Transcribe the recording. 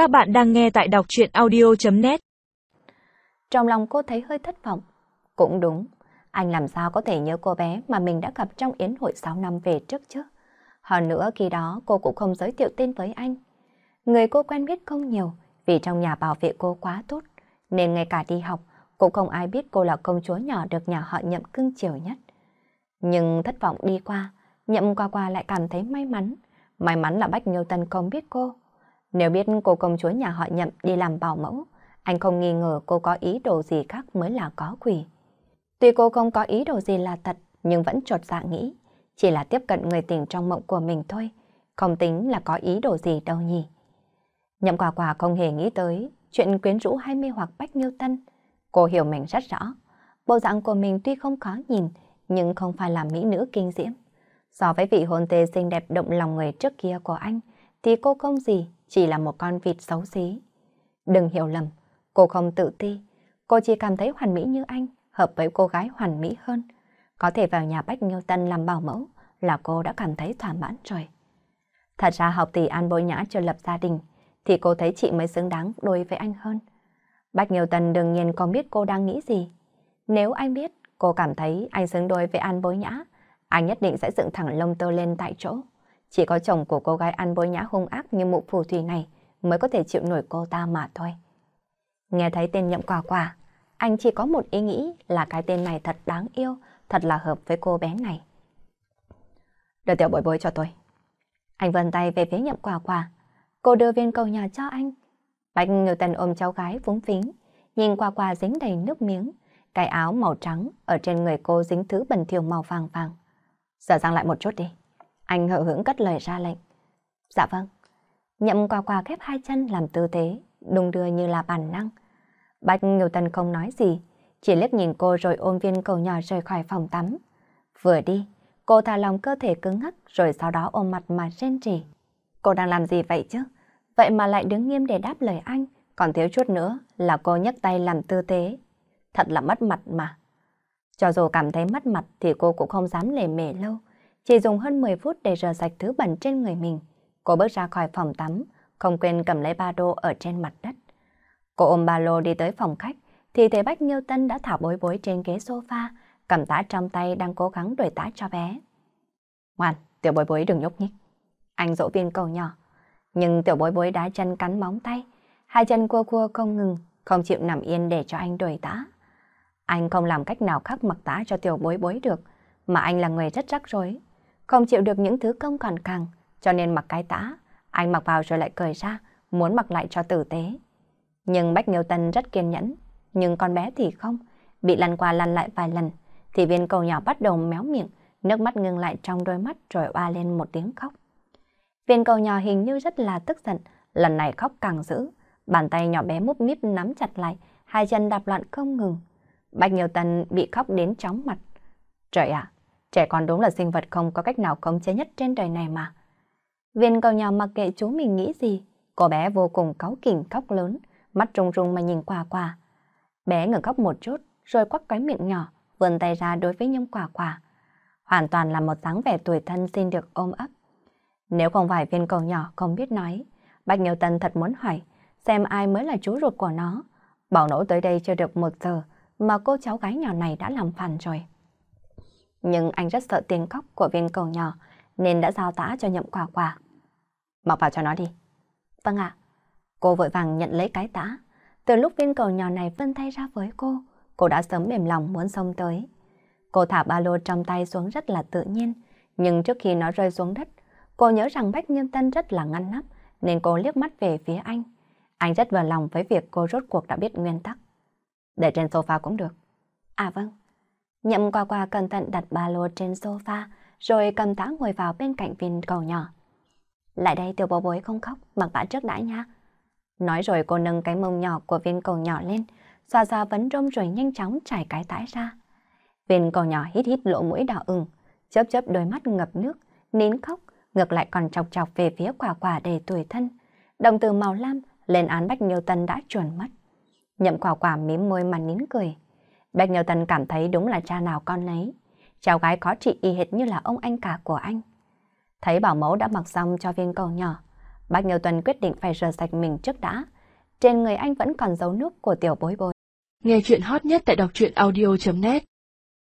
Các bạn đang nghe tại đọc chuyện audio.net Trong lòng cô thấy hơi thất vọng. Cũng đúng, anh làm sao có thể nhớ cô bé mà mình đã gặp trong yến hội 6 năm về trước chứ? Hơn nữa khi đó cô cũng không giới thiệu tên với anh. Người cô quen biết không nhiều vì trong nhà bảo vệ cô quá tốt nên ngay cả đi học cũng không ai biết cô là công chúa nhỏ được nhà họ nhậm cưng chiều nhất. Nhưng thất vọng đi qua, nhậm qua qua lại cảm thấy may mắn. May mắn là Bách Nhiêu Tân không biết cô. Nếu biết cô công chúa nhà họ nhậm đi làm bảo mẫu, anh không nghi ngờ cô có ý đồ gì khác mới là có quỷ. Tuy cô không có ý đồ gì là thật, nhưng vẫn trột dạ nghĩ, chỉ là tiếp cận người tình trong mộng của mình thôi, không tính là có ý đồ gì đâu nhỉ. Nhậm quả quả không hề nghĩ tới chuyện quyến rũ hay mê hoặc Bách Nghiêu Tân. Cô hiểu mình rất rõ, bộ dạng của mình tuy không khó nhìn, nhưng không phải là mỹ nữ kinh diễm. So với vị hôn tê xinh đẹp động lòng người trước kia của anh, thì cô không gì, chỉ là một con vịt xấu xí. Đừng hiểu lầm, cô không tự ti, cô chỉ cảm thấy hoàn mỹ như anh, hợp với cô gái hoàn mỹ hơn. Có thể vào nhà Bách Nghiêu Tân làm bảo mẫu là cô đã cảm thấy thỏa mãn rồi. Thật ra học tỷ An bối nhã chưa lập gia đình, thì cô thấy chị mới xứng đáng đối với anh hơn. Bách Nghiêu Tân đương nhiên không biết cô đang nghĩ gì. Nếu anh biết, cô cảm thấy anh xứng đôi với An bối nhã, anh nhất định sẽ dựng thẳng lông tơ lên tại chỗ. Chỉ có chồng của cô gái ăn bối nhã hung ác như mụ phù thủy này mới có thể chịu nổi cô ta mà thôi. Nghe thấy tên nhậm quả quả, anh chỉ có một ý nghĩ là cái tên này thật đáng yêu, thật là hợp với cô bé này. Đưa tiểu bối bối cho tôi. Anh vần tay về phía nhậm quả quả. Cô đưa viên cầu nhỏ cho anh. Bạch Ngưu Tần ôm cháu gái vúng phính, nhìn quả quả dính đầy nước miếng. Cái áo màu trắng ở trên người cô dính thứ bẩn thiểu màu vàng vàng. Giờ răng lại một chút đi. Anh hậu hững cất lời ra lệnh. Dạ vâng. Nhậm quà quà khép hai chân làm tư thế, đung đưa như là bản năng. Bạch Nghiêu Tân không nói gì, chỉ liếc nhìn cô rồi ôm viên cầu nhỏ rời khỏi phòng tắm. Vừa đi, cô thả lòng cơ thể cứng ngắc rồi sau đó ôm mặt mà rên rỉ. Cô đang làm gì vậy chứ? Vậy mà lại đứng nghiêm để đáp lời anh, còn thiếu chút nữa là cô nhấc tay làm tư thế. Thật là mất mặt mà. Cho dù cảm thấy mất mặt thì cô cũng không dám lề mề lâu. Chỉ dùng hơn 10 phút để rửa sạch thứ bẩn trên người mình. Cô bước ra khỏi phòng tắm, không quên cầm lấy ba đô ở trên mặt đất. Cô ôm ba lô đi tới phòng khách, thì thấy Bách Nhiêu Tân đã thả bối bối trên ghế sofa, cầm tã trong tay đang cố gắng đuổi tã cho bé. Ngoan, tiểu bối bối đừng nhúc nhích. Anh dỗ viên cầu nhỏ. Nhưng tiểu bối bối đá chân cắn móng tay, hai chân cua cua không ngừng, không chịu nằm yên để cho anh đuổi tã. Anh không làm cách nào khác mặc tã cho tiểu bối bối được, mà anh là người rất rắc rối. Không chịu được những thứ công còn càng, cho nên mặc cái tã. Anh mặc vào rồi lại cười ra, muốn mặc lại cho tử tế. Nhưng Bách Nghiêu Tân rất kiên nhẫn, nhưng con bé thì không. Bị lăn qua lăn lại vài lần, thì viên cầu nhỏ bắt đầu méo miệng, nước mắt ngưng lại trong đôi mắt rồi oa lên một tiếng khóc. Viên cầu nhỏ hình như rất là tức giận, lần này khóc càng dữ. Bàn tay nhỏ bé múp míp nắm chặt lại, hai chân đạp loạn không ngừng. Bạch Nhiều Tân bị khóc đến chóng mặt. Trời ạ, trẻ con đúng là sinh vật không có cách nào khống chế nhất trên đời này mà. Viên cầu nhỏ mặc kệ chú mình nghĩ gì, cô bé vô cùng cáu kỉnh khóc lớn, mắt rung rung mà nhìn quả quả. Bé ngừng khóc một chút, rồi quắc cái miệng nhỏ, vươn tay ra đối với nhâm quả quả. Hoàn toàn là một dáng vẻ tuổi thân xin được ôm ấp. Nếu không phải viên cầu nhỏ không biết nói, Bạch Nhiều Tân thật muốn hỏi xem ai mới là chú ruột của nó. Bảo nổ tới đây chưa được một giờ mà cô cháu gái nhỏ này đã làm phản rồi. Nhưng anh rất sợ tiếng khóc của viên cầu nhỏ nên đã giao tã cho nhậm quả quả. Mặc vào cho nó đi. Vâng ạ. Cô vội vàng nhận lấy cái tã. Từ lúc viên cầu nhỏ này vươn tay ra với cô, cô đã sớm mềm lòng muốn xông tới. Cô thả ba lô trong tay xuống rất là tự nhiên, nhưng trước khi nó rơi xuống đất, cô nhớ rằng Bách Nhân Tân rất là ngăn nắp, nên cô liếc mắt về phía anh. Anh rất vừa lòng với việc cô rốt cuộc đã biết nguyên tắc. Để trên sofa cũng được. À vâng. Nhậm qua qua cẩn thận đặt ba lô trên sofa, rồi cầm tã ngồi vào bên cạnh viên cầu nhỏ. Lại đây tiểu bố bối không khóc, mặc tã trước đã nha. Nói rồi cô nâng cái mông nhỏ của viên cầu nhỏ lên, xoa xoa vấn rôm rồi nhanh chóng trải cái tãi ra. Viên cầu nhỏ hít hít lỗ mũi đỏ ửng, chớp chớp đôi mắt ngập nước, nín khóc, ngược lại còn chọc chọc về phía quả quả để tuổi thân. Đồng từ màu lam lên án Bách Nhiêu Tân đã chuẩn mất. Nhậm quả quả mím môi mà nín cười. Bạch Nhiều Tần cảm thấy đúng là cha nào con nấy, Cháu gái có trị y hệt như là ông anh cả của anh. Thấy bảo mẫu đã mặc xong cho viên cầu nhỏ, Bác nhiều Tuần quyết định phải rửa sạch mình trước đã. Trên người anh vẫn còn dấu nước của tiểu bối bối. Nghe chuyện hot nhất tại đọc truyện audio.net